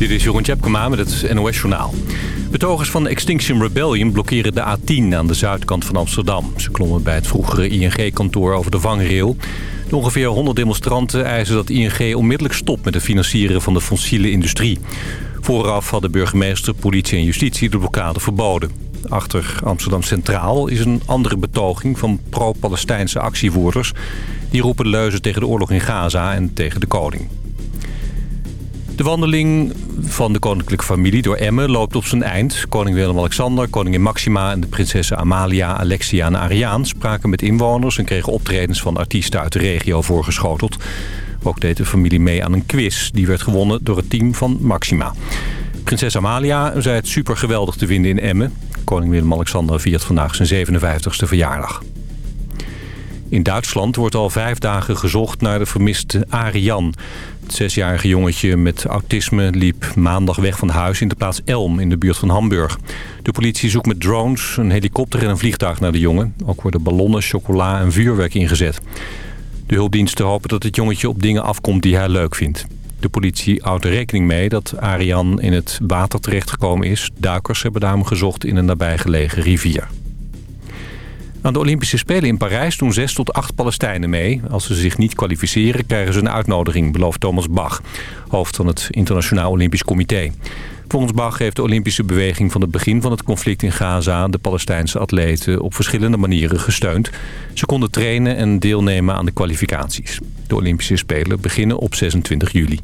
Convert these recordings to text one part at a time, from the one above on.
Dit is Jeroen Tjepkema met het NOS Journaal. Betogers van Extinction Rebellion blokkeren de A10 aan de zuidkant van Amsterdam. Ze klommen bij het vroegere ING-kantoor over de vangrail. De ongeveer 100 demonstranten eisen dat ING onmiddellijk stopt met het financieren van de fossiele industrie. Vooraf hadden burgemeester, politie en justitie de blokkade verboden. Achter Amsterdam Centraal is een andere betoging van pro-Palestijnse actievoerders. Die roepen leuzen tegen de oorlog in Gaza en tegen de koning. De wandeling van de koninklijke familie door Emmen loopt op zijn eind. Koning Willem-Alexander, koningin Maxima en de prinsessen Amalia, Alexia en Ariaan... spraken met inwoners en kregen optredens van artiesten uit de regio voorgeschoteld. Ook deed de familie mee aan een quiz. Die werd gewonnen door het team van Maxima. Prinses Amalia zei het super geweldig te vinden in Emmen. Koning Willem-Alexander viert vandaag zijn 57ste verjaardag. In Duitsland wordt al vijf dagen gezocht naar de vermiste Arian. Het zesjarige jongetje met autisme liep maandag weg van huis in de plaats Elm in de buurt van Hamburg. De politie zoekt met drones, een helikopter en een vliegtuig naar de jongen. Ook worden ballonnen, chocola en vuurwerk ingezet. De hulpdiensten hopen dat het jongetje op dingen afkomt die hij leuk vindt. De politie houdt er rekening mee dat Arian in het water terechtgekomen is. Duikers hebben daarom gezocht in een nabijgelegen rivier. Aan de Olympische Spelen in Parijs doen zes tot acht Palestijnen mee. Als ze zich niet kwalificeren krijgen ze een uitnodiging, belooft Thomas Bach, hoofd van het Internationaal Olympisch Comité. Volgens Bach heeft de Olympische beweging van het begin van het conflict in Gaza de Palestijnse atleten op verschillende manieren gesteund. Ze konden trainen en deelnemen aan de kwalificaties. De Olympische Spelen beginnen op 26 juli.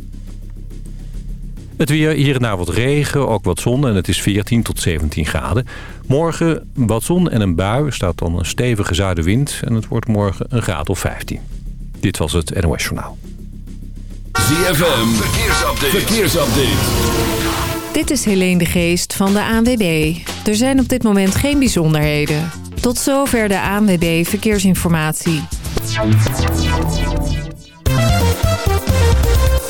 Het weer, hier en daar wat regen, ook wat zon en het is 14 tot 17 graden. Morgen wat zon en een bui, staat dan een stevige zuidenwind en het wordt morgen een graad of 15. Dit was het NOS Journaal. ZFM, verkeersupdate. verkeersupdate. Dit is Helene de Geest van de ANWB. Er zijn op dit moment geen bijzonderheden. Tot zover de ANWB Verkeersinformatie.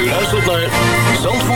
U luistert naar Zandvoort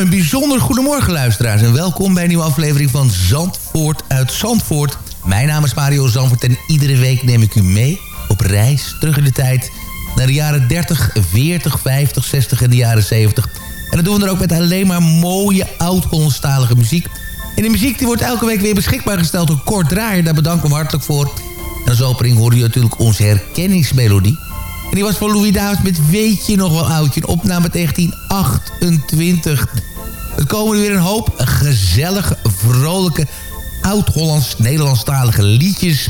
Een bijzonder goedemorgen luisteraars en welkom bij een nieuwe aflevering van Zandvoort uit Zandvoort. Mijn naam is Mario Zandvoort en iedere week neem ik u mee op reis terug in de tijd naar de jaren 30, 40, 50, 60 en de jaren 70. En dat doen we dan ook met alleen maar mooie oud-Hollandstalige muziek. En die muziek die wordt elke week weer beschikbaar gesteld door Kort Draaier. Daar bedanken we hartelijk voor. En als opening hoorde je natuurlijk onze herkenningsmelodie. En die was van Louis Davids met Weet je nog wel oudje? Een opname uit 1928. Er komen er weer een hoop gezellige, vrolijke, oud-Hollands-Nederlandstalige liedjes.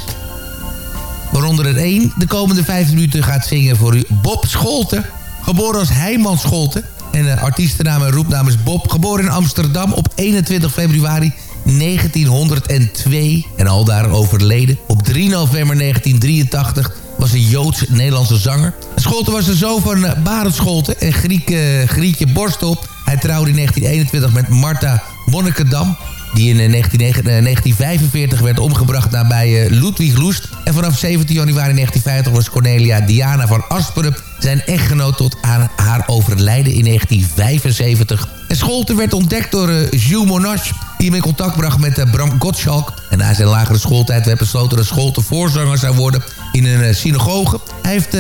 Waaronder er één de komende vijf minuten gaat zingen voor u. Bob Scholten, geboren als Heijman Scholten. En de artiestennaam en roepnaam is Bob. Geboren in Amsterdam op 21 februari 1902. En al daar overleden. Op 3 november 1983 was een Joods-Nederlandse zanger. Scholten was de zoon van uh, Barend Scholten en Griek, uh, Grietje Borstel. Hij trouwde in 1921 met Marta Monnikendam die in 1945 werd omgebracht nabij Ludwig Loest. En vanaf 17 januari 1950 was Cornelia Diana van Asperen zijn echtgenoot tot aan haar overlijden in 1975. En Scholten werd ontdekt door Jules Monash, die hem in contact bracht met Bram Gottschalk. En na zijn lagere schooltijd werd besloten dat Scholten voorzanger zou worden in een synagoge. Hij heeft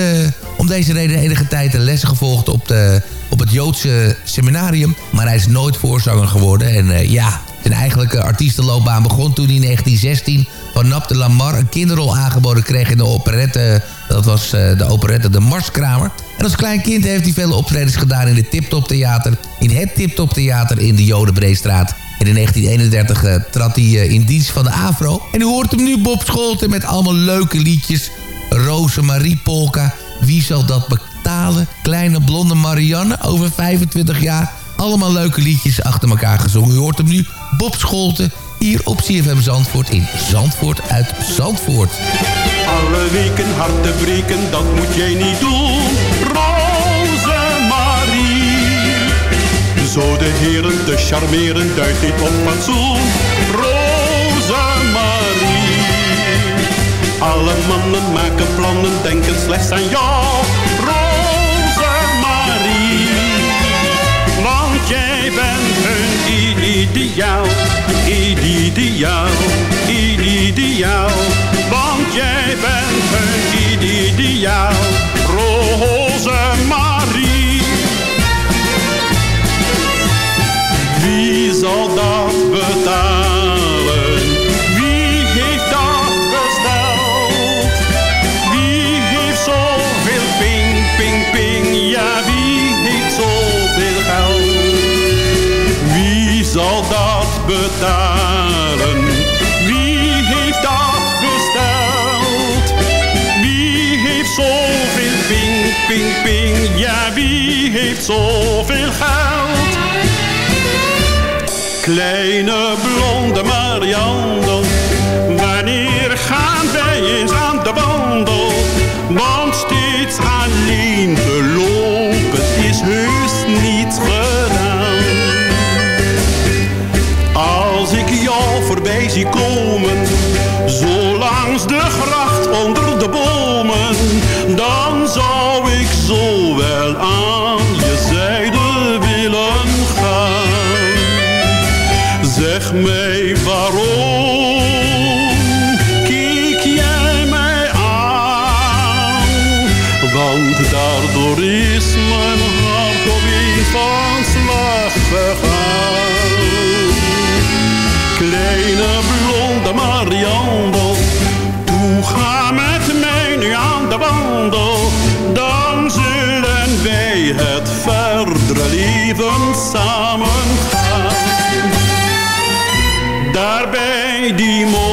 om deze reden enige tijd lessen gevolgd op, de, op het Joodse seminarium. Maar hij is nooit voorzanger geworden. En ja, zijn eigenlijke artiestenloopbaan begon toen hij in 1916 van Nap de Lamar een kinderrol aangeboden kreeg in de operette. Dat was uh, de operette De Marskramer. En als klein kind heeft hij vele optredens gedaan in het Tip Theater. In het Tip Top Theater in de Jodenbreestraat. En in 1931 uh, trad hij in dienst van de Afro. En u hoort hem nu Bob Scholten met allemaal leuke liedjes. Rosemarie Polka. Wie zal dat Kleine blonde Marianne over 25 jaar. Allemaal leuke liedjes achter elkaar gezongen. U hoort hem nu, Bob Scholten, hier op CFM Zandvoort in Zandvoort uit Zandvoort. Alle breken, harten breken, dat moet jij niet doen. Rosemarie. Zo de heren te charmeren, duidt dit op fatsoen. Rosemarie. Alle mannen maken plannen, denken slechts aan jou. Jij bent hun ideaal, ideaal, ideaal. Want jij bent hun ideaal, Rosemarie. Wie zal dat betalen? Ping, ping? Ja, wie heeft zoveel geld? Kleine blonde Marianne, wanneer gaan wij eens aan de wandel? Want steeds samen gaan. Daar bij die molen,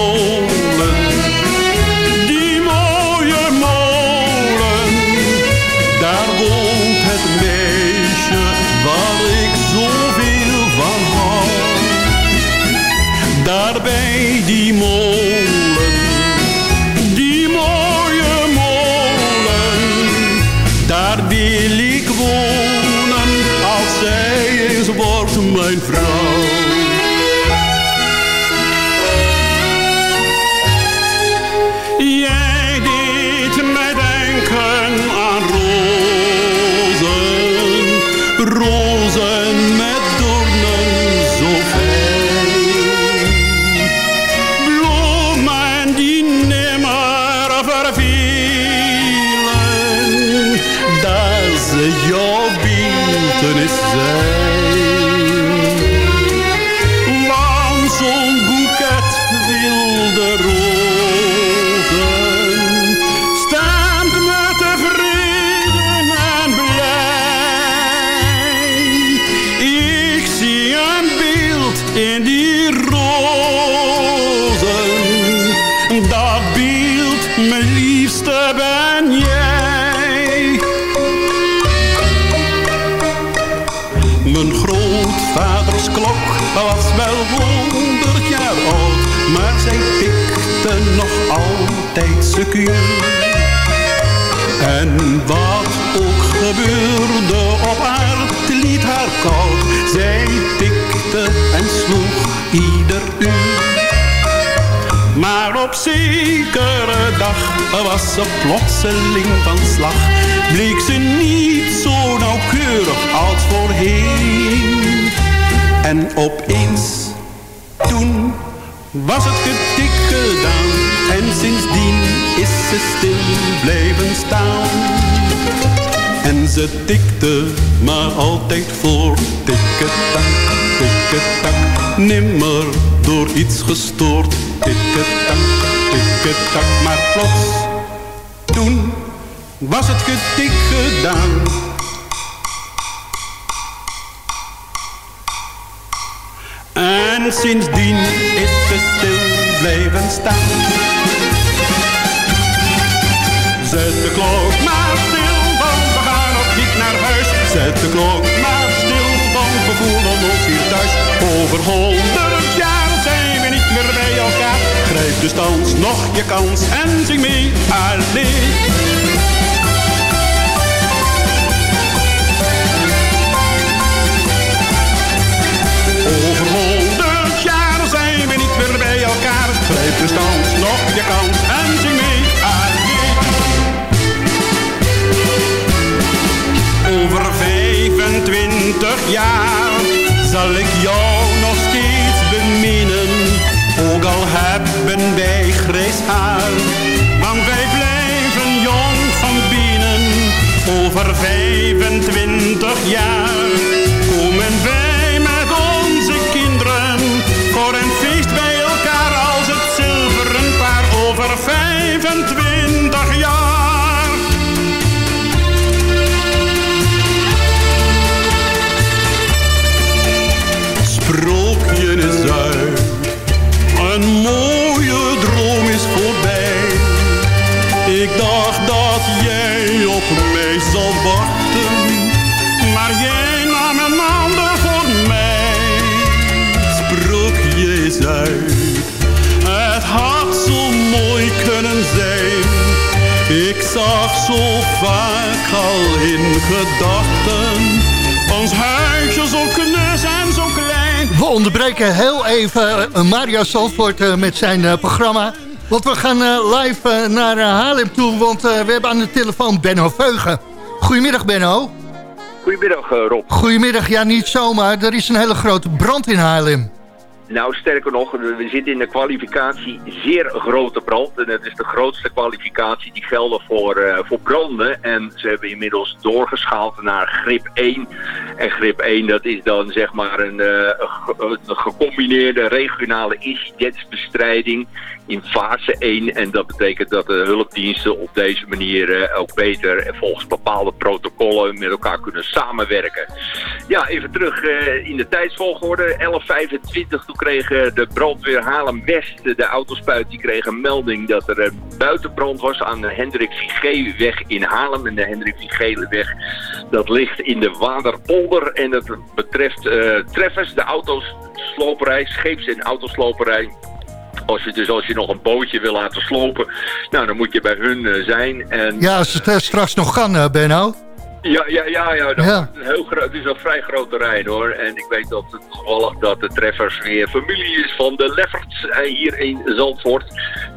was ze plotseling van slag. Bleek ze niet zo nauwkeurig als voorheen. En opeens, toen was het getik gedaan. En sindsdien is ze stil blijven staan. En ze tikte maar altijd voor. Tikketak, tikketak, nimmer door iets gestoord. Tikketak, tikketak, maar plots, toen was het getik gedaan. En sindsdien is ze stil blijven staan. Zet de klok maar stil, want we gaan op niet naar huis. Zet de klok maar stil, want we voelen ons hier thuis. Over honderd jaar zijn we niet meer bij elkaar. Grijp de thans nog je kans en zing mee, alleen. Over honderd jaar zijn we niet meer bij elkaar. Grijp de thans nog je kans en zing mee. Alleen. Over 25 jaar zal ik jou Wij bij grijs haar. Want wij blijven jong van binnen, over 25 jaar. Zo vaak al in gedachten, ons huisje zo knus en zo klein. We onderbreken heel even eh, Mario Zandvoort eh, met zijn eh, programma. Want we gaan live naar Haarlem toe, want we hebben aan de telefoon Benno Veugen. Goedemiddag Benno. Goedemiddag Rob. Goedemiddag, ja niet zomaar. Er is een hele grote brand in Haarlem. Nou, sterker nog, we zitten in de kwalificatie zeer grote brand. En het is de grootste kwalificatie die gelden voor, eh, voor branden. En ze hebben inmiddels doorgeschaald naar grip 1. En grip 1, dat is dan zeg maar een, eh, een gecombineerde regionale incidentsbestrijding in fase 1. En dat betekent dat de hulpdiensten op deze manier eh, ook beter en volgens bepaalde protocollen met elkaar kunnen samenwerken. Ja, even terug in de tijdsvolgorde. 11.25, toen kreeg eh, de brandweer Haarlem-West, de autospuit, die kreeg een melding dat er een buitenbrand was aan de Hendrik Vigee-weg in Haarlem. En de Hendrik Vigee-weg, dat ligt in de Waderpolder. En dat betreft eh, treffers, de auto's, sloperij, scheeps- en autosloperij. Als je, dus als je nog een bootje wil laten slopen, nou, dan moet je bij hun eh, zijn. En, Ja, als het eh, straks nog kan, eh, Benno. Ja, ja, ja, ja, dat Ja. is een heel groot, het is een vrij groot terrein hoor. En ik weet dat het toevallig dat de treffers weer familie is van de Lefferts eh, hier in Zandvoort.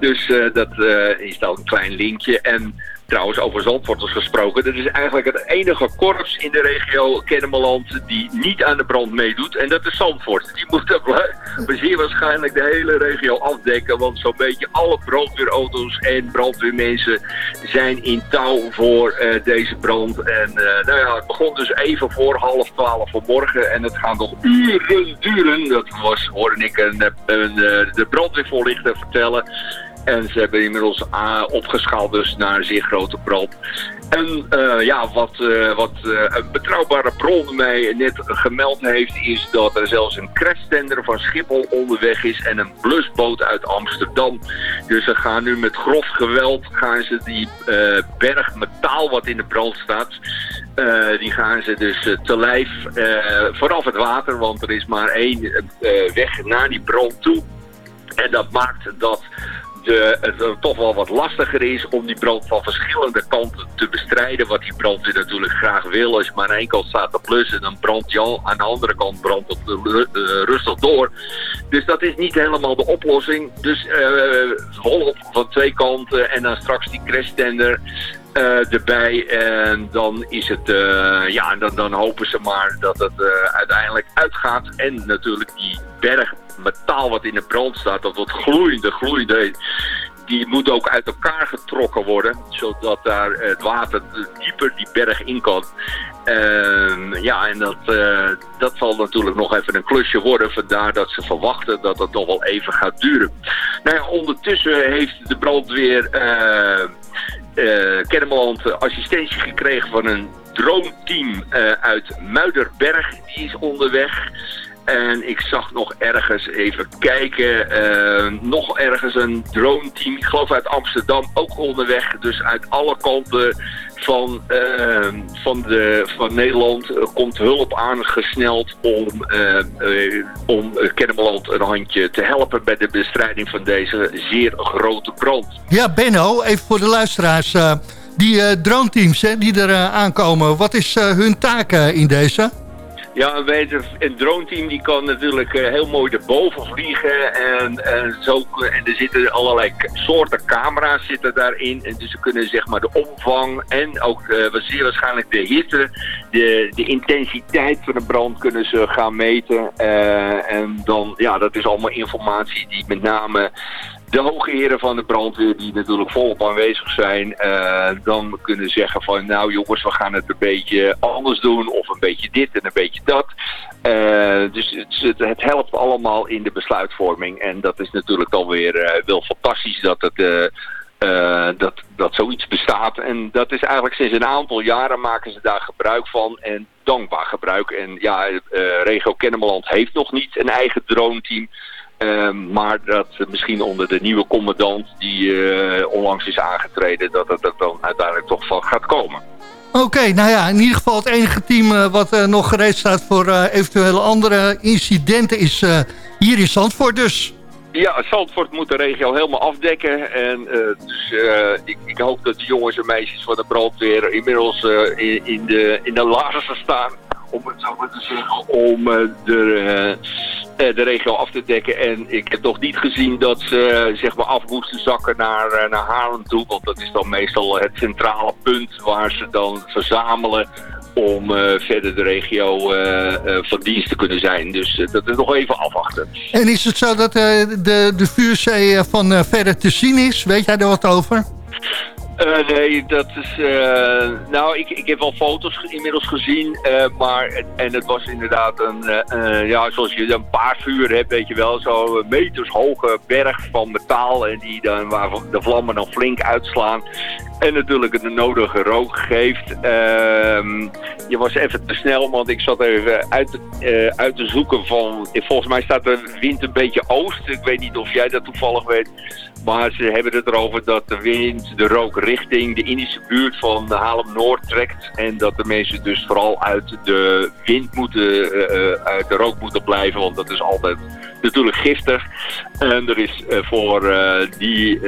Dus eh, dat eh, is dan een klein linkje. En trouwens over Zandvoorters gesproken, dat is eigenlijk het enige korps in de regio Kennemerland die niet aan de brand meedoet. En dat is Zandvoort. Die moet wel- zeer waarschijnlijk de hele regio afdekken. Want zo'n beetje alle brandweerauto's en brandweermensen zijn in touw voor eh, deze brand. En eh, nou ja, het begon dus even voor half twaalf vanmorgen. En het gaat nog uren duren. Dat was, hoorde ik een, een, eh, de brandweervoorlichter vertellen. En ze hebben inmiddels ah, opgeschaald dus naar zeer grote brand. En eh, ja, wat, eh, wat eh, een betrouwbare bron mij net gemeld heeft... is dat er zelfs een crashtender van Schiphol onderweg is... en een blusboot uit Amsterdam. Dus ze gaan nu met grof geweld... gaan ze die berg metaal wat in de brand staat... die gaan ze dus te lijf vanaf het water... want er is maar één weg naar die brand toe... En dat maakt dat de, het toch wel wat lastiger is om die brand van verschillende kanten te bestrijden. Wat die brandweer natuurlijk graag wil. Als je maar aan één kant staat te blussen, dan brandt je al. Aan de andere kant brandt het eh, rustig door. Dus dat is niet helemaal de oplossing. Dus eh volop van twee kanten en dan straks die crashtender eh, erbij. En dan is het, eh, ja, dan, dan hopen ze maar dat het eh, uiteindelijk uitgaat. En natuurlijk die berg metaal wat in de brand staat, dat wordt gloeiende, gloeiende. Die moet ook uit elkaar getrokken worden, zodat daar het water dieper die berg in kan. Ja, en dat, dat zal natuurlijk nog even een klusje worden. Vandaar dat ze verwachten dat het nog wel even gaat duren. Nou ja, ondertussen heeft de brandweer eh eh Kennemerland assistentie gekregen van een droomteam eh, uit Muiderberg. Die is onderweg. En ik zag nog ergens even kijken, eh, nog ergens een drone-team, ik geloof uit Amsterdam, ook onderweg. Dus uit alle kanten van, eh, van, de, van Nederland eh, komt hulp aangesneld om, eh, om Kennemerland een handje te helpen bij de bestrijding van deze zeer grote brand. Ja, Benno, even voor de luisteraars. die eh drone-teams hè, die er aankomen, wat is hun taak in deze? Ja, je, een drone-team die kan natuurlijk eh, heel mooi erboven vliegen. En, en, zo, en er zitten allerlei soorten camera's zitten daarin. En dus ze kunnen zeg maar de omvang en ook eh, zeer waarschijnlijk de hitte, de, de intensiteit van de brand kunnen ze gaan meten. Eh, en dan, ja, dat is allemaal informatie die met name de hoge heren van de brandweer die natuurlijk volop aanwezig zijn, eh, dan kunnen zeggen van nou jongens, we gaan het een beetje anders doen of een beetje dit en een beetje dat. Uh, dus het, helpt allemaal in de besluitvorming en dat is natuurlijk dan weer uh, wel fantastisch dat dat, dat zoiets bestaat. En dat is eigenlijk sinds een aantal jaren maken ze daar gebruik van. En dankbaar gebruik. En ja, Regio Kennemerland heeft nog niet een eigen drone Ehm, maar dat misschien onder de nieuwe commandant die uh, onlangs is aangetreden, dat het er dan uiteindelijk toch van gaat komen. Oké, nou ja, in ieder geval het enige team uh, wat uh, nog gereed staat voor eventuele andere incidenten is hier in Zandvoort dus. Ja, Zandvoort moet de regio helemaal afdekken. En dus ik, ik, hoop dat de jongens en meisjes van de brandweer inmiddels in, in, de, in de laarzen staan om het zo maar te zeggen, om de, eh, de regio af te dekken. En ik heb nog niet gezien dat ze eh, zeg maar af moesten zakken naar, eh, naar Haarlem toe. Want dat is dan meestal het centrale punt waar ze dan verzamelen om verder de regio van dienst te kunnen zijn. Dus dat is nog even afwachten. En is het zo dat de, de vuurzee van verder te zien is? Weet jij er wat over? Uh, nee, dat is... Uh, nou, ik, ik heb wel foto's inmiddels gezien, uh, maar... En het was inderdaad een... ja, zoals je een paar vuur hebt, weet je wel. Zo'n meters hoge berg van metaal. En die dan, waar de vlammen dan flink uitslaan. En natuurlijk de nodige rook geeft. Ehm, je was even te snel, want ik zat even uit uit te zoeken van... Volgens mij staat de wind een beetje oost. Ik weet niet of jij dat toevallig weet. Maar ze hebben het erover dat de wind de rook richting de Indische buurt van Haarlem-Noord trekt. En dat de mensen dus vooral uit de wind moeten, uh, uit de rook moeten blijven. Want dat is altijd natuurlijk giftig. En er is uh, voor die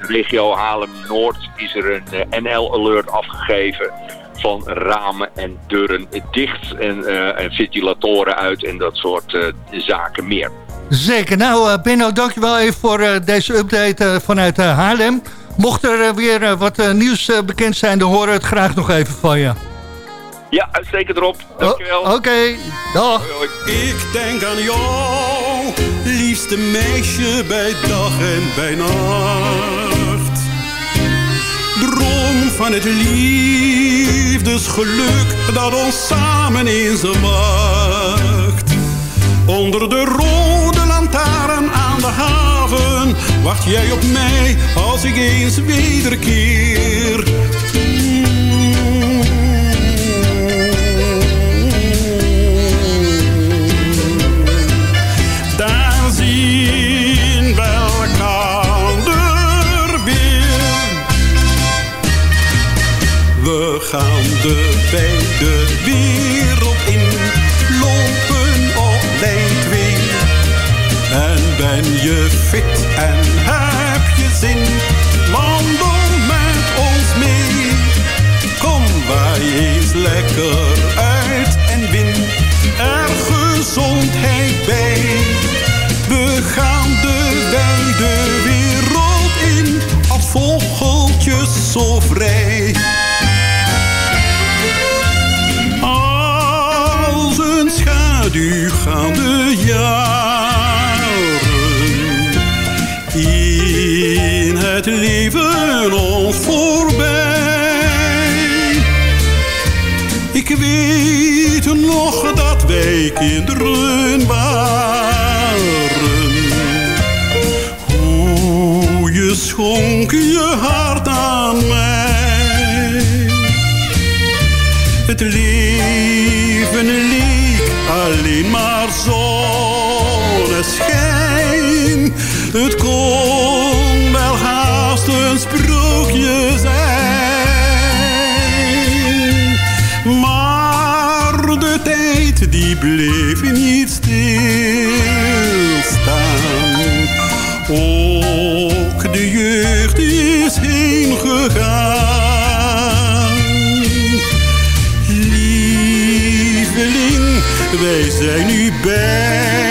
regio Haarlem-Noord is er een NL-alert afgegeven van ramen en deuren dicht en, en ventilatoren uit en dat soort zaken meer. Zeker. Nou, uh, Benno, dankjewel even voor uh, deze update uh, vanuit Haarlem. Mocht er weer wat nieuws bekend zijn, dan horen we het graag nog even van je. Ja, zeker erop. Dankjewel. Oh, Oké, okay. dag. Hoi, hoi. Ik denk aan jou, liefste meisje bij dag en bij nacht. Droom van het liefdesgeluk dat ons samen eens wacht. Onder de rode lantaarn aan de haven Wacht jij op mij als ik eens wederkeer. Daar zien we elkaar weer. We gaan de beide wereld Ben je fit en heb je zin? Wandel met ons mee. Kom wij eens lekker uit en win er gezondheid bij. We gaan de wijde wereld in als vogeltjes zo vrij. Als een schaduw gaan de jaren het leven ons voorbij. Ik weet nog dat wij kinderen bleef niet stilstaan. Ook de jeugd is heen gegaan. Lieveling, wij zijn nu beiden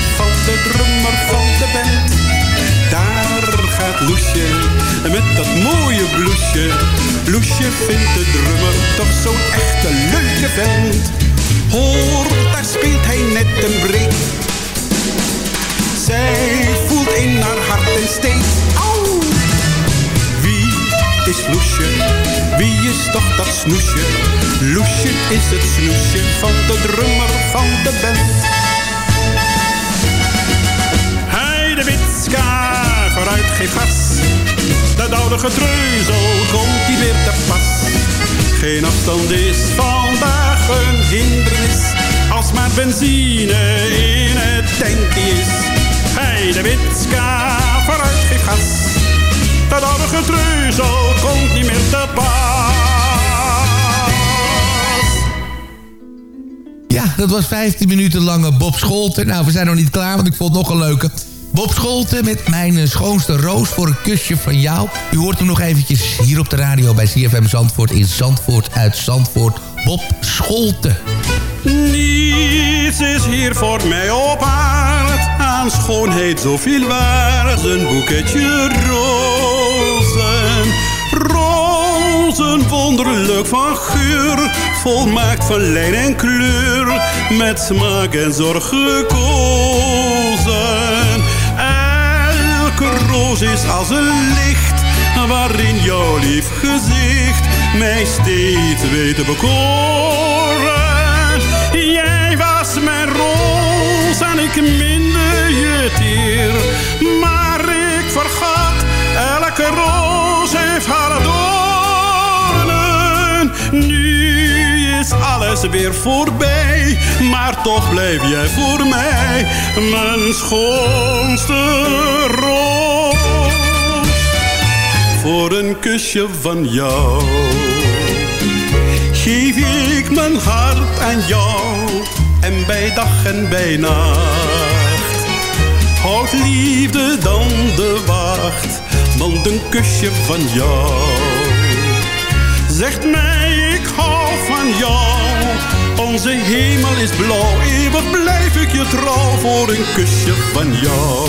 van de drummer van de band. Daar gaat Loesje met dat mooie bloesje. Loesje vindt de drummer toch zo'n echte leuke vent. Hoor, daar speelt hij net een break. Zij voelt in haar hart en steekt. Au! Wie is Loesje? Wie is toch dat snoesje? Loesje is het snoesje van de drummer van de band. Witska, vooruit geef gas. Dat oude getreuzel komt niet meer te pas. Geen afstand is vandaag een hindernis. Als maar benzine in het tankje is. Hij de witska, vooruit geef gas. Dat oude getreuzel komt niet meer te pas. Ja, dat was 15 minuten lange Bob Scholten. Nou, we zijn nog niet klaar, want ik vond het nog een leuke. Bob Scholten met mijn schoonste roos voor een kusje van jou. U hoort hem nog eventjes hier op de radio bij CFM Zandvoort in Zandvoort uit Zandvoort. Bob Scholten. Niets is hier voor mij op aard aan schoonheid zoveel waard. Een boeketje rozen, rozen wonderlijk van geur, volmaakt van lijn en kleur, met smaak en zorg gekozen. Is als een licht, waarin jouw lief gezicht mij steeds weet te bekoren. Jij was mijn roos en ik minde je teer. Maar ik vergat, elke roos heeft haar doornen. Nu is alles weer voorbij, maar toch blijf jij voor mij mijn schoonste roos. Voor een kusje van jou geef ik mijn hart aan jou. En bij dag en bij nacht houdt liefde dan de wacht. Want een kusje van jou zegt mij ik hou van jou. Onze hemel is blauw, eeuwig blijf ik je trouw voor een kusje van jou.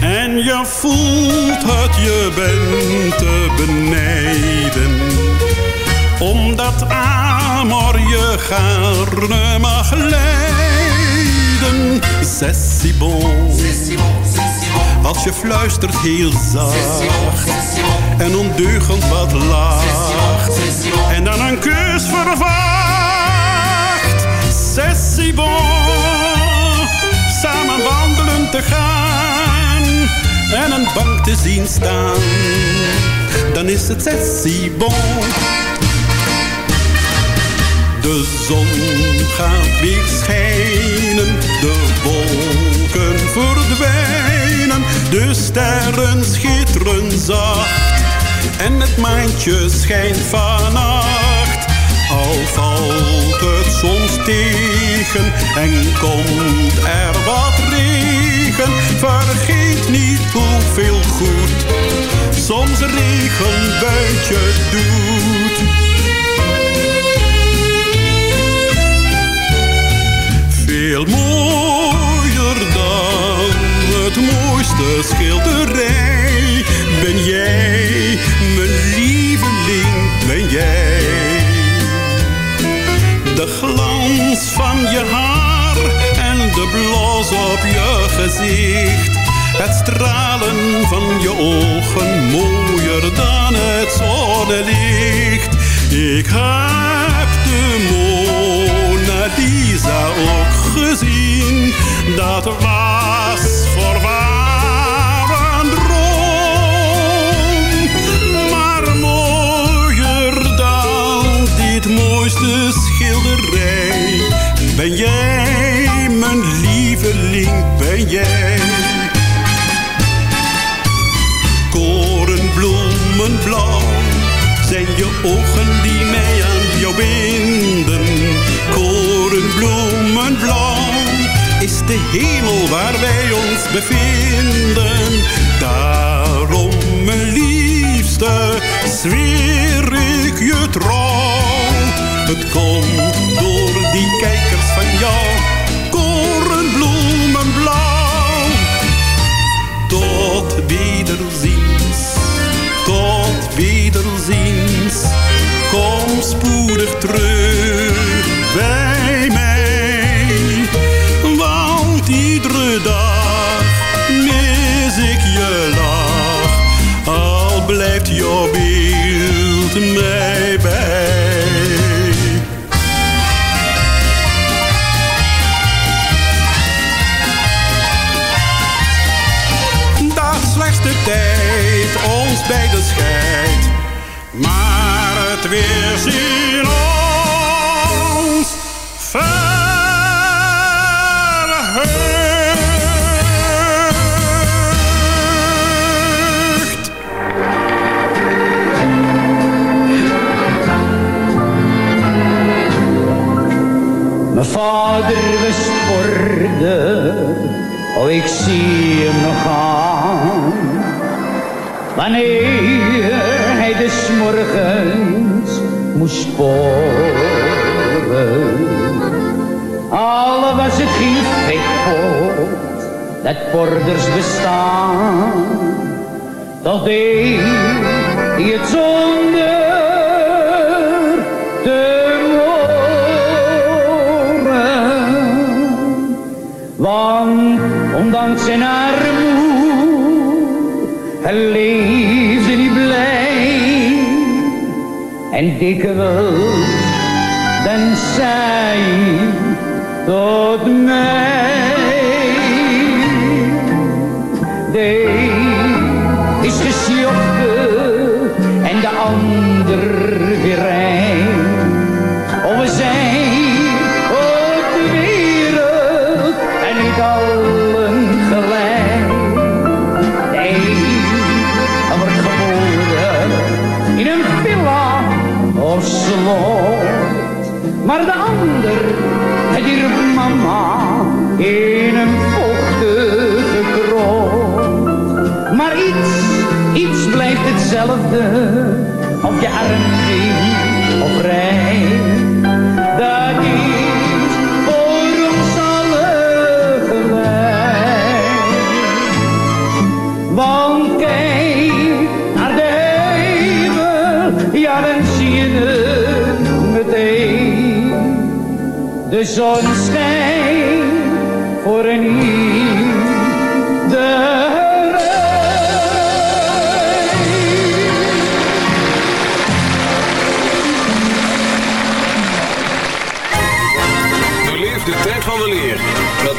en je voelt het, je bent te benijden. Omdat amor je gaarne mag leiden. C'est si bon. Als je fluistert heel zacht. En ondeugend wat lacht. En dan een kus verwacht. C'est si bon. Samen wandelen te gaan en een bank te zien staan, dan is het sessie bon. De zon gaat weer schijnen, de wolken verdwijnen, de sterren schitteren zacht en het maantje schijnt vannacht. Al valt het soms tegen en komt er wat regen, vergeet niet hoeveel goed soms een regenbuitje doet. Veel mooier dan het mooiste schilderij ben jij, mijn lieveling, je haar en de blos op je gezicht. Het stralen van je ogen mooier dan het zonnelicht. Ik heb de Mona Lisa ook gezien. Dat was voorwaar ogen die mij aan jou binden. Korenbloemenblauw is de hemel waar wij ons bevinden. Daarom, mijn liefste, zweer ik je trouw. Het komt terug bij mij. Want iedere dag mis ik je lach, al blijft jouw beeld mij bij. Dat slechts de tijd ons beiden scheidt, maar het weerzien ons Wanneer hij des morgens moest sporen. Al was het geen vetpot, dat borders bestaan. Toch deed hij het zonder te moren. Want ondanks zijn armoede leefde hij blij. En dikwijls dan zei hij tot mij. De een is gesjochten en de ander hetzelfde, of je arm ging of rij. Dat is voor ons allen gelijk. Want kijk naar de hemel, ja dan zie je het meteen. De zon schijnt voor een Beleef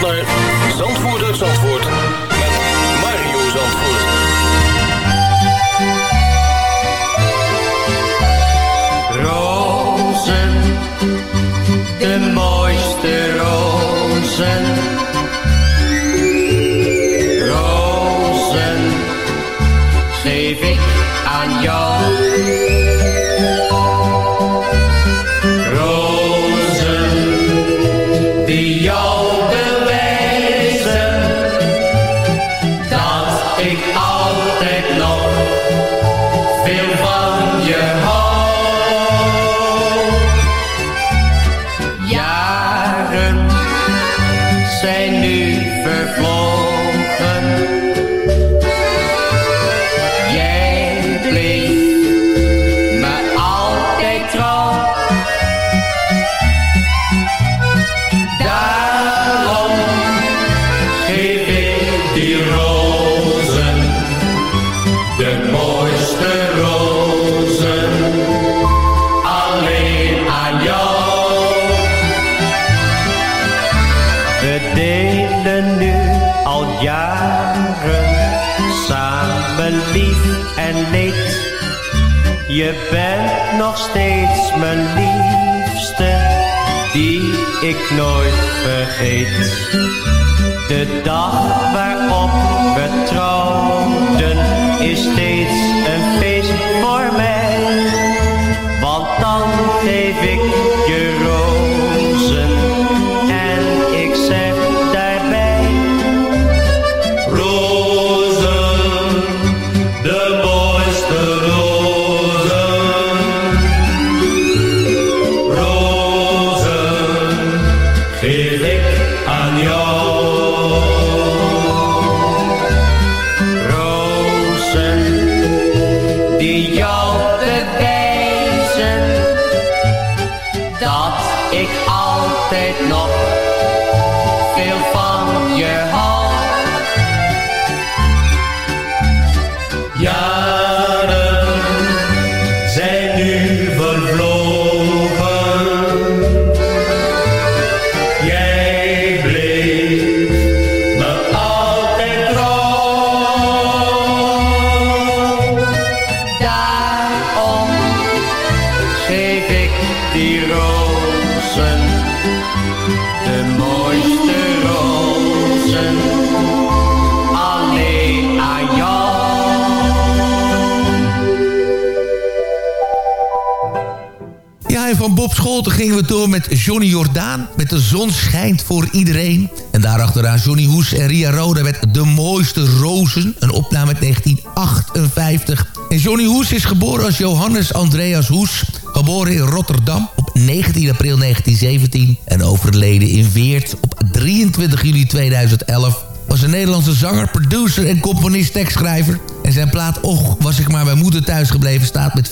naar Zandvoort uit Zandvoort met Mario Zandvoort. Vergeet. De dag waarop Ja, en van Bob Scholten gingen we door met Johnny Jordaan... met De zon schijnt voor iedereen. En daarachteraan Johnny Hoes en Ria Roda met De mooiste rozen. Een opname uit 1958. En Johnny Hoes is geboren als Johannes Andreas Hoes... geboren in Rotterdam op 19 april 1917... en overleden in Weert op 23 juli 2011 was een Nederlandse zanger, producer en componist tekstschrijver. En zijn plaat Och, was ik maar bij moeder thuis gebleven... staat met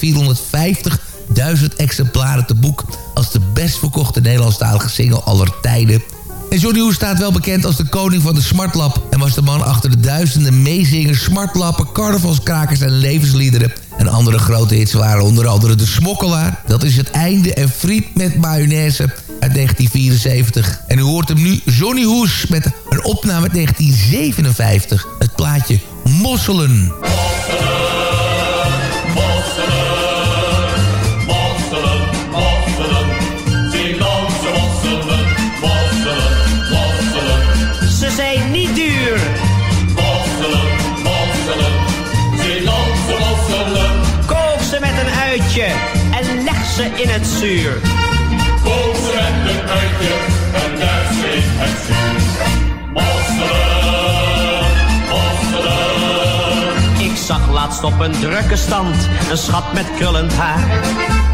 450.000 exemplaren te boek... als de best verkochte Nederlandstalige single aller tijden. En Johnny Hoes staat wel bekend als de koning van de smartlap... en was de man achter de duizenden meezingers, smartlappen, carnavalskrakers en levensliederen. En andere grote hits waren onder andere De Smokkelaar... Dat is het einde en Friet met mayonaise uit 1974. En u hoort hem nu Johnny Hoes met een opname uit 1957. Het plaatje Mosselen. Ze in het zuur. Kook ze met een uitje en leg ze in het zuur. Mosselen, mosselen. Ik zag laatst op een drukke stand een schat met krullend haar.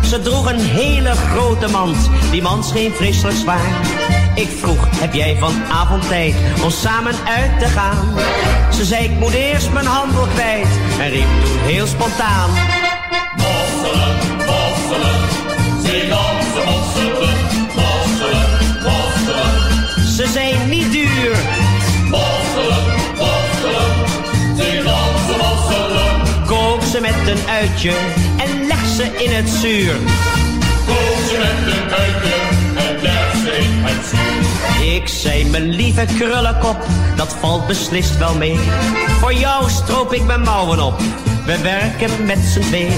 Ze droeg een hele grote mand, die man scheen vreselijk zwaar. Ik vroeg, heb jij vanavond tijd om samen uit te gaan? Ze zei, ik moet eerst mijn handel kwijt en riep toen heel spontaan. Mosselen, mosselen, uitje en leg ze in het zuur. Kook ze met een uitje en leg ze in het zuur. Ik zei, mijn lieve krullenkop, dat valt beslist wel mee. Voor jou stroop ik mijn mouwen op, we werken met z'n twee.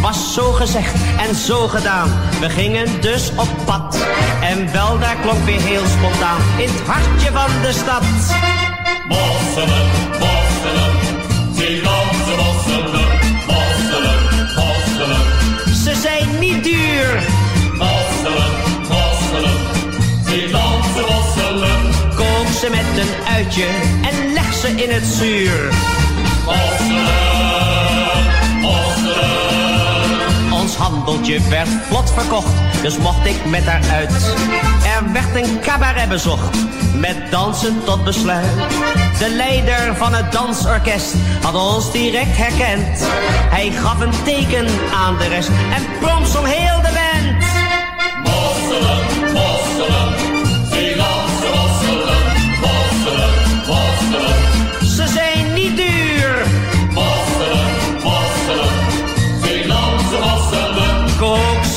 Was zo gezegd en zo gedaan, we gingen dus op pad. En wel, daar klonk weer heel spontaan, in het hartje van de stad. Mosselen, mosselen, met een uitje en leg ze in het zuur. Ons handeltje werd vlot verkocht, dus mocht ik met haar uit. Er werd een cabaret bezocht, met dansen tot besluit. De leider van het dansorkest had ons direct herkend. Hij gaf een teken aan de rest en prompt zong heel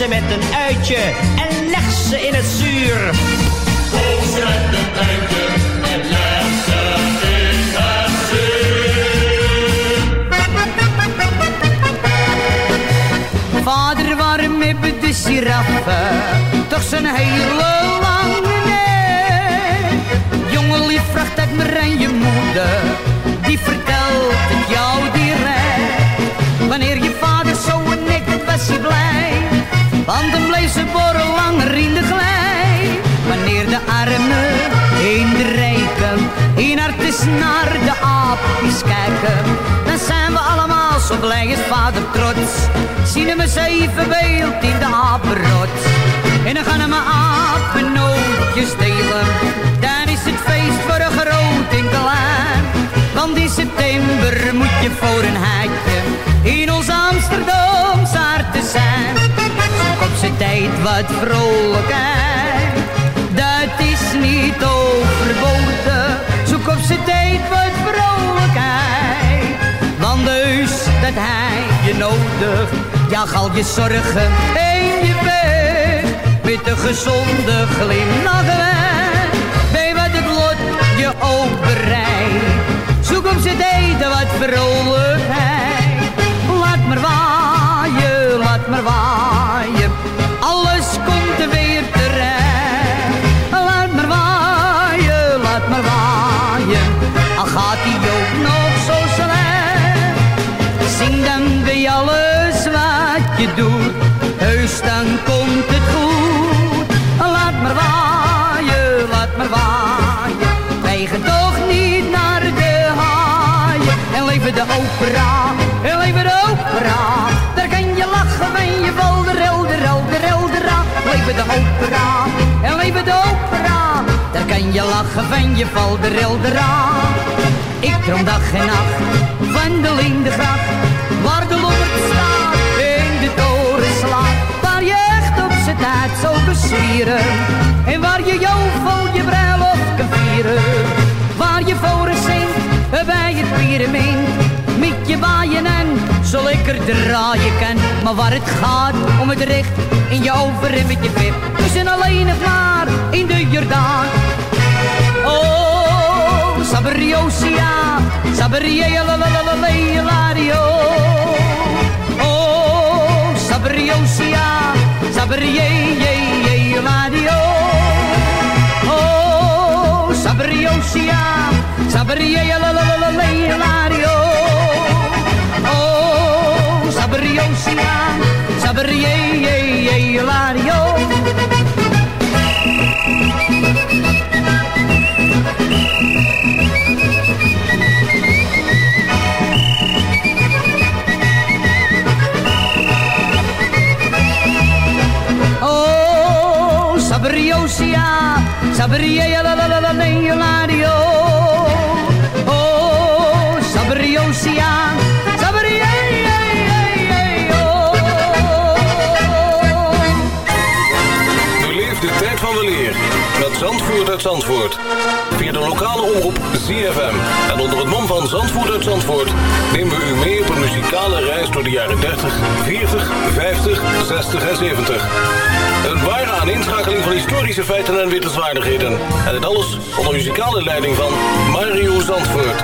ze met een uitje en leg ze in het zuur. Koop ze met een uitje en leg ze in het zuur. Vader, waarom hebben de toch zijn hele lange nek? Jongen, lief, vraagt het maar aan je moeder, die vertelt het jou. Want dan bleef ze borrel langer in de glij. Wanneer de armen in de rijken in artis naar de aapjes kijken, dan zijn we allemaal zo blij als vader trots. Zien we zeven beeld in de apenrot. En dan gaan we apennootjes delen. Dan is het feest voor een groot en klein. Want in september moet je voor een heitje in ons Amsterdam te zijn. Op zijn tijd wat vrolijkheid. Dat is niet overboden. Zoek op zijn tijd wat vrolijkheid. Want dus dat hij je nodig. Ja, al je zorgen en je weg. Met een gezonde glimlach weg. Bij wat het lot je ook. Zoek op zijn eten wat vrolijkheid. Laat maar waaien, laat maar waaien. Dan komt het goed. Laat maar waaien, laat maar waaien. Wij toch niet naar de haaien. En leven de opera, en leven de opera. Daar kan je lachen van je val de rel, de rel, de ra. Leven de opera, en leven de opera. Daar kan je lachen van je val de rel, ra. Ik droom dag en nacht van de lindengracht. Waar de lommerd staat zo besieren. En waar je jovel je bruiloft kan vieren. Waar je voor een zingt bij het pyramid. Met je waaien en zo lekker draaien kan. Maar waar het gaat om het recht in je over en met je vip. We zijn alleen of maar in de Jordaan. Oh, Sabriosia, Sabria, la la la la la Oh, Sabriosia, Sabria, la la la la la Oh, Sabriosia, Sabria, Sabria, la la la la dio. Oh, Sabria, Beleef de tijd van weleer met Zandvoort uit Zandvoort. Via de lokale omroep ZFM. En onder het mom van Zandvoort uit Zandvoort... nemen we u mee op een muzikale reis door de jaren 30, 40, 50, 60 en 70. Een ware aaninschakeling van historische feiten en wittelswaardigheden. En het alles onder muzikale leiding van Mario Zandvoort.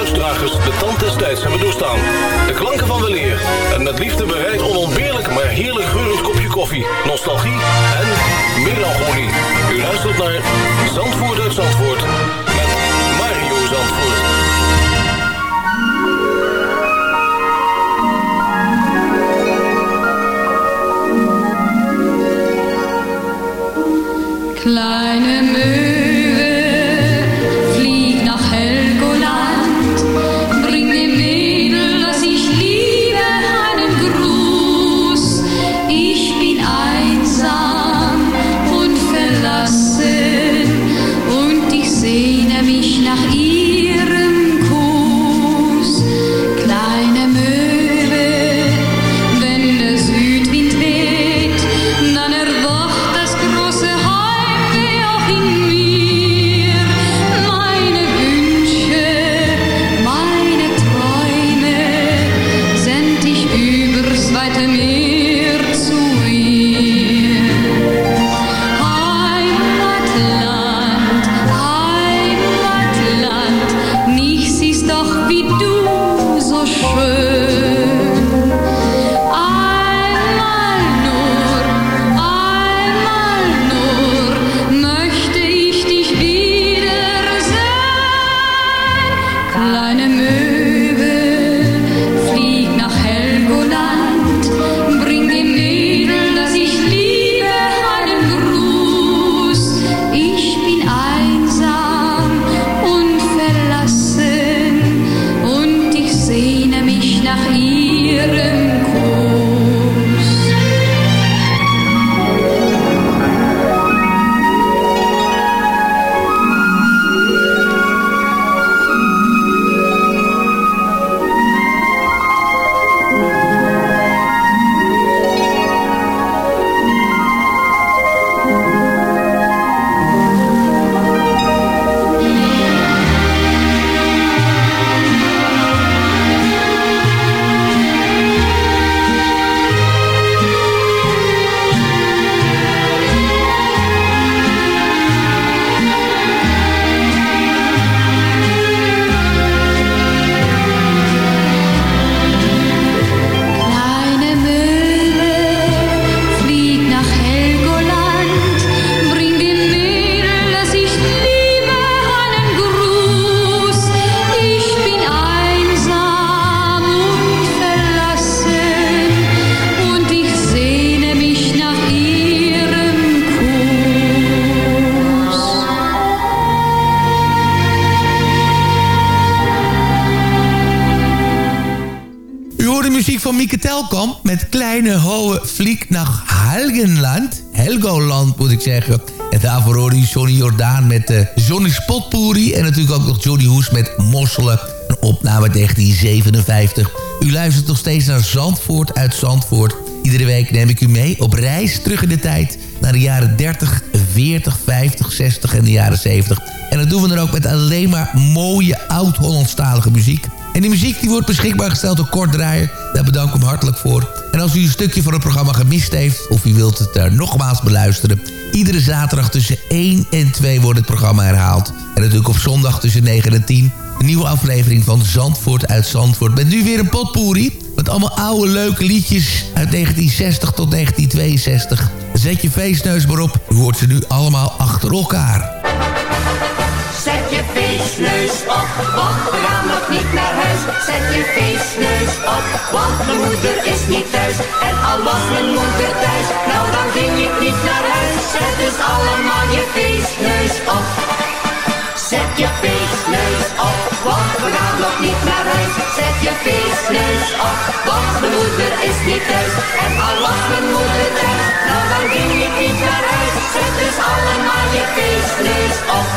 geluidsdragers de tand des tijds hebben doorstaan. De klanken van weleer en met liefde bereid onontbeerlijk maar heerlijk geurend kopje koffie, nostalgie en melancholie. U luistert naar Zandvoort uit 1957. U luistert nog steeds naar Zandvoort uit Zandvoort. Iedere week neem ik u mee op reis terug in de tijd... naar de jaren 30, 40, 50, 60 en de jaren 70. En dat doen we dan ook met alleen maar mooie oud-Hollandstalige muziek. En die muziek die wordt beschikbaar gesteld door Kort Draaier. Daar bedank ik hem hartelijk voor. En als u een stukje van het programma gemist heeft... of u wilt het er nogmaals beluisteren... iedere zaterdag tussen 1 en 2 wordt het programma herhaald. En natuurlijk op zondag tussen 9 en 10... nieuwe aflevering van Zandvoort uit Zandvoort... met nu weer een potpourri... met allemaal oude leuke liedjes uit 1960 tot 1962. Zet je feestneus maar op. U hoort ze nu allemaal achter elkaar. Zet je feestneus op, want we gaan nog niet naar huis. Zet je feestneus op, want mijn moeder is niet thuis. En al was mijn moeder thuis, nou dan ging ik niet naar huis. Zet dus allemaal je feestneus op. je feestneus op, want mijn moeder is niet thuis. En al was mijn moeder thuis, nou dan ging ik niet naar huis. Zet dus allemaal je feestneus op.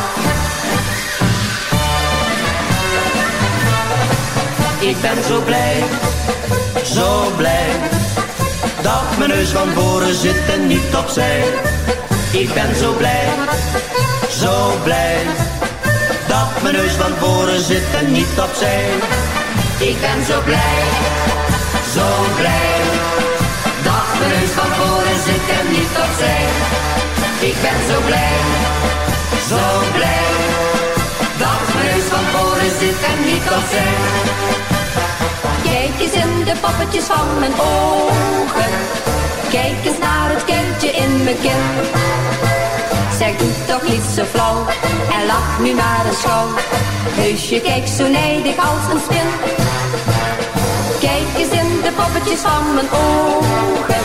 Ik ben zo blij, zo blij, dat mijn neus van voren zit en niet opzij. Ik ben zo blij, zo blij, dat mijn neus van voren zit en niet opzij. Ik ben zo blij, zo blij, dat neus van voren zit en niet opzij. Ik ben zo blij, zo blij, dat neus van voren zit en niet opzij. Kijk eens in de poppetjes van mijn ogen. Kijk eens naar het kuiltje in mijn kin. Zeg, doe toch niet zo flauw en lach nu maar eens gauw. Heusje, kijk zo nijdig als een spin. Kijk eens in de poppetjes van mijn ogen.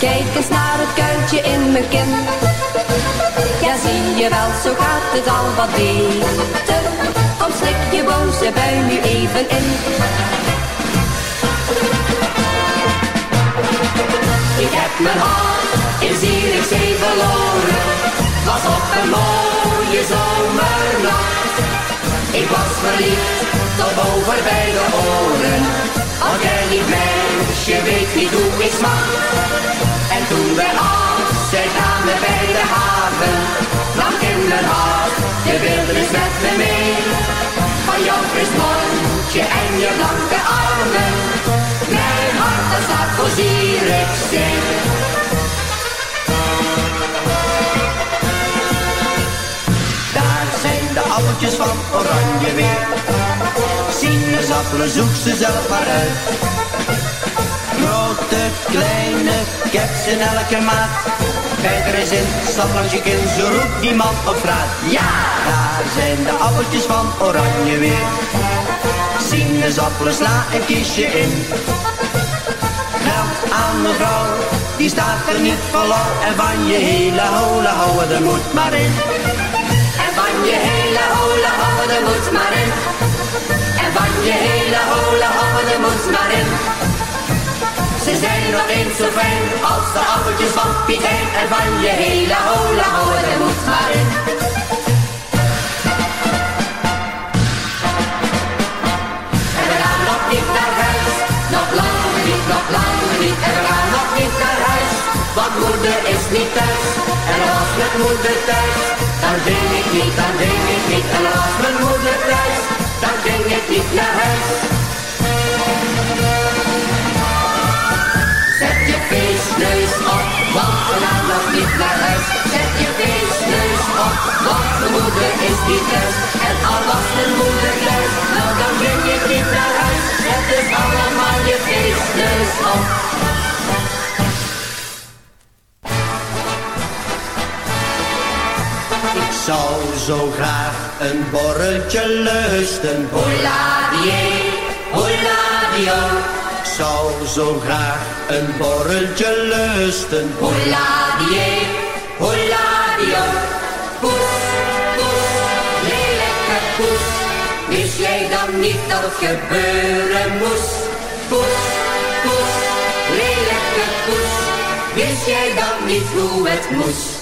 Kijk eens naar het kuiltje in mijn kin. Ja, zie je wel, zo gaat het al wat beter. Kom, slik je boze bui nu even in. Ik heb mijn hart in Zierikzee verloren. Was op een mooie zomernacht. Ik was verliefd tot over bij de oren. Als jij niet meisje weet niet hoe ik smak. En toen we afzij namen bij de haven. Nam in mijn hart wildernis met me mee. Van jouw fris mondje en je blanke armen. Mijn hart dat staat voor Zierikzee. Daar de appeltjes van oranje weer. Sinaasappelen, zoek ze zelf maar uit. Grote, kleine, ik ze in elke maat. Kijk er eens in, stap langs je kin, zo roept die man op straat. Ja, daar zijn de appeltjes van oranje weer. Sinaasappelen, sla een kiesje in. Geld aan mevrouw, die staat er niet lauw. En van je hele hola houden, er moet maar in. En van je maar in. En van je hele hola houden moet maar in. Ze zijn nog eens zo fijn als de appeltjes van Piet. En van je hele hola houden moet maar in. En we gaan nog niet naar huis, nog lang niet, nog lang niet. En we gaan nog niet naar huis, want moeder is niet thuis. En was met moeder thuis, dan ging ik niet, dan ging ik niet. En was mijn moeder thuis, dan ging ik niet naar huis. Zet je feestneus op, want we gaan nog niet naar huis. Zet je feestneus op, want mijn moeder is niet thuis. En al was mijn moeder thuis, nou dan ging ik niet naar huis. Zet dus allemaal je feestneus op. zou zo graag een borreltje lusten. Holla-die, holla-die-o. Ik zou zo graag een borreltje lusten. Holla-die, holla-die-o. Poes, poes, lelijke poes. Wist jij dan niet dat het gebeuren moest? Poes, poes, poes. Wist jij dan niet hoe het moest?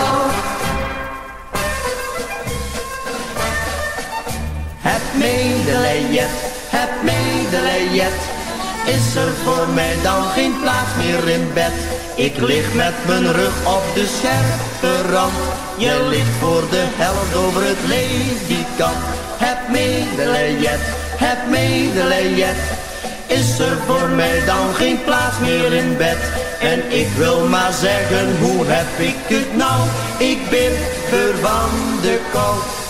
Medelijden, heb medelijden. Is er voor mij dan geen plaats meer in bed? Ik lig met mijn rug op de scherpe rand. Je ligt voor de helft over het ledikant. Heb medelijden, heb medelijden. Is er voor mij dan geen plaats meer in bed? En ik wil maar zeggen, hoe heb ik het nou? Ik ben de kou.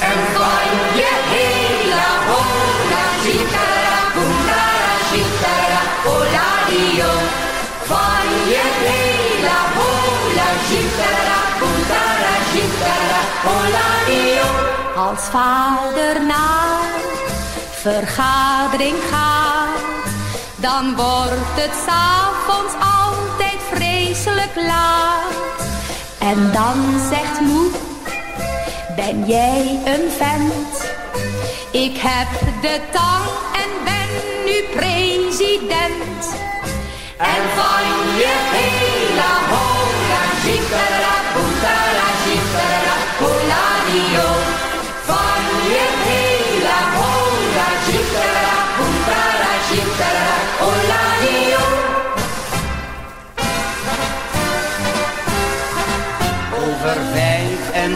Als vader naar vergadering gaat, dan wordt het s'avonds altijd vreselijk laat. En dan zegt moe, ben jij een vent? Ik heb de tang en ben nu president. En van je hele hola, kundara, chitara, hola,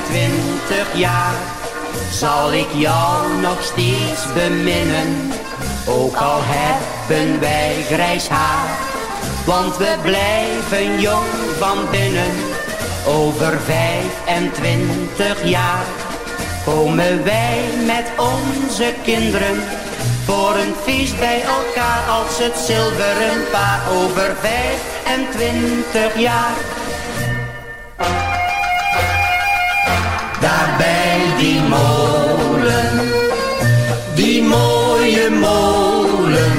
25 jaar zal ik jou nog steeds beminnen. Ook al hebben wij grijs haar, want we blijven jong van binnen. Over 25 jaar komen wij met onze kinderen voor een feest bij elkaar als het zilveren paar. Over 25 jaar Daar bij die molen, die mooie molen,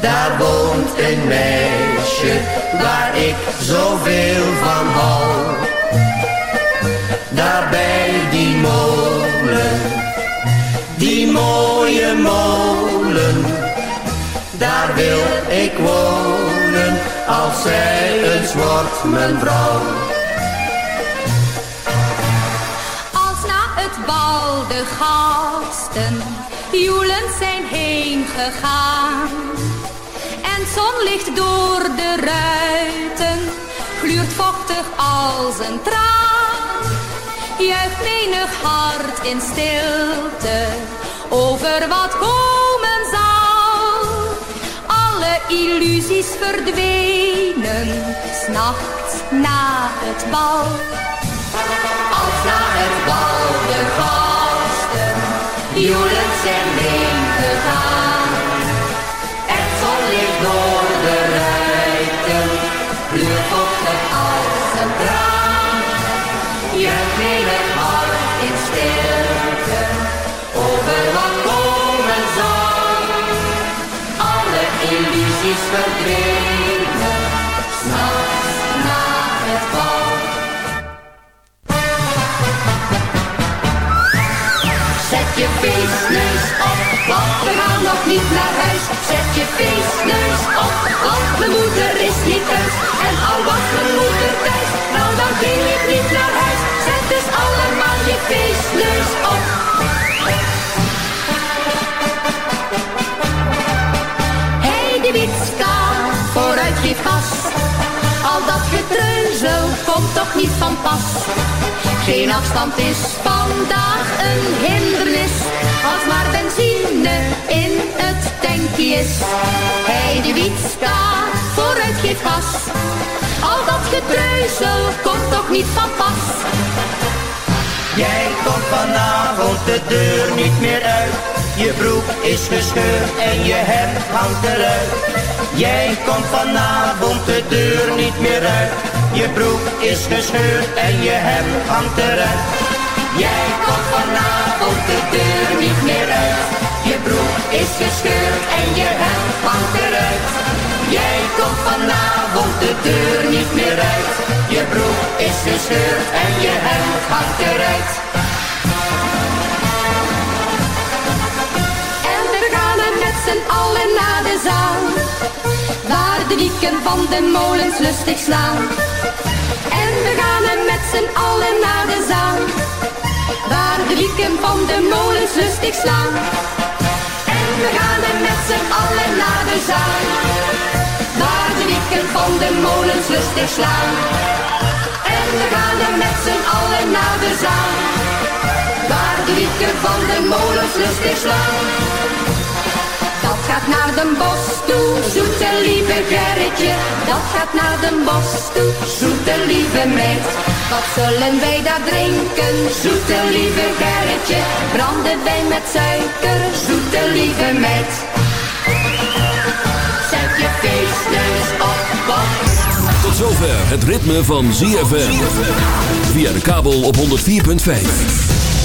daar woont een meisje waar ik zoveel van hou. Daar bij die molen, die mooie molen, daar wil ik wonen als zij eens wordt mijn vrouw. Joelend zijn heen gegaan. En zonlicht door de ruiten gluurt vochtig als een traan. Juicht menig hart in stilte over wat komen zal. Alle illusies verdwenen, s'nachts na het bal. Als na het bal joelend zijn heen gegaan. Het zonlicht door de ruiten gluurt vochtig als een traan. Je menig hart in stilte over wat komen zal. Alle illusies verdwenen, want we gaan nog niet naar huis. Zet je feestneus op, want mijn moeder is niet thuis. En al was mijn moeder thuis, nou dan ging ik niet naar huis. Zet dus allemaal je feestneus op. Hey, de vooruit geef gas. Al dat getreuzel komt toch niet van pas. Geen afstand is vandaag een hindernis. Als maar is. De witska, vooruit geef gas. Al dat getreuzel komt toch niet van pas. Jij komt vanavond de deur niet meer uit. Je broek is gescheurd en je hemd hangt eruit. Jij komt vanavond de deur niet meer uit. Je broek is gescheurd en je hemd hangt eruit. Jij komt vanavond de deur niet meer uit. Je broek is gescheurd en je hemd hangt eruit. Jij komt vanavond de deur niet meer uit. Je broek is gescheurd en je hemd hangt eruit. En we gaan er met z'n allen naar de zaal. Waar de wieken van de molens lustig slaan. En we gaan er met z'n allen naar de zaal. Waar de wieken van de molens lustig slaan. En we gaan er met z'n allen naar de zaal. Waar de wieken van de molens lustig slaan. En we gaan er met z'n allen naar de zaal. Waar de wieken van de molens lustig slaan. Gaat naar den bos toe, zoete lieve Gerritje. Dat gaat naar den bos toe, zoete lieve meid. Wat zullen wij daar drinken, zoete lieve Gerritje? Brandewijn met suiker, zoete lieve meid. Zet je feestneus op, wat Tot zover het ritme van ZFM. Via de kabel op 104.5.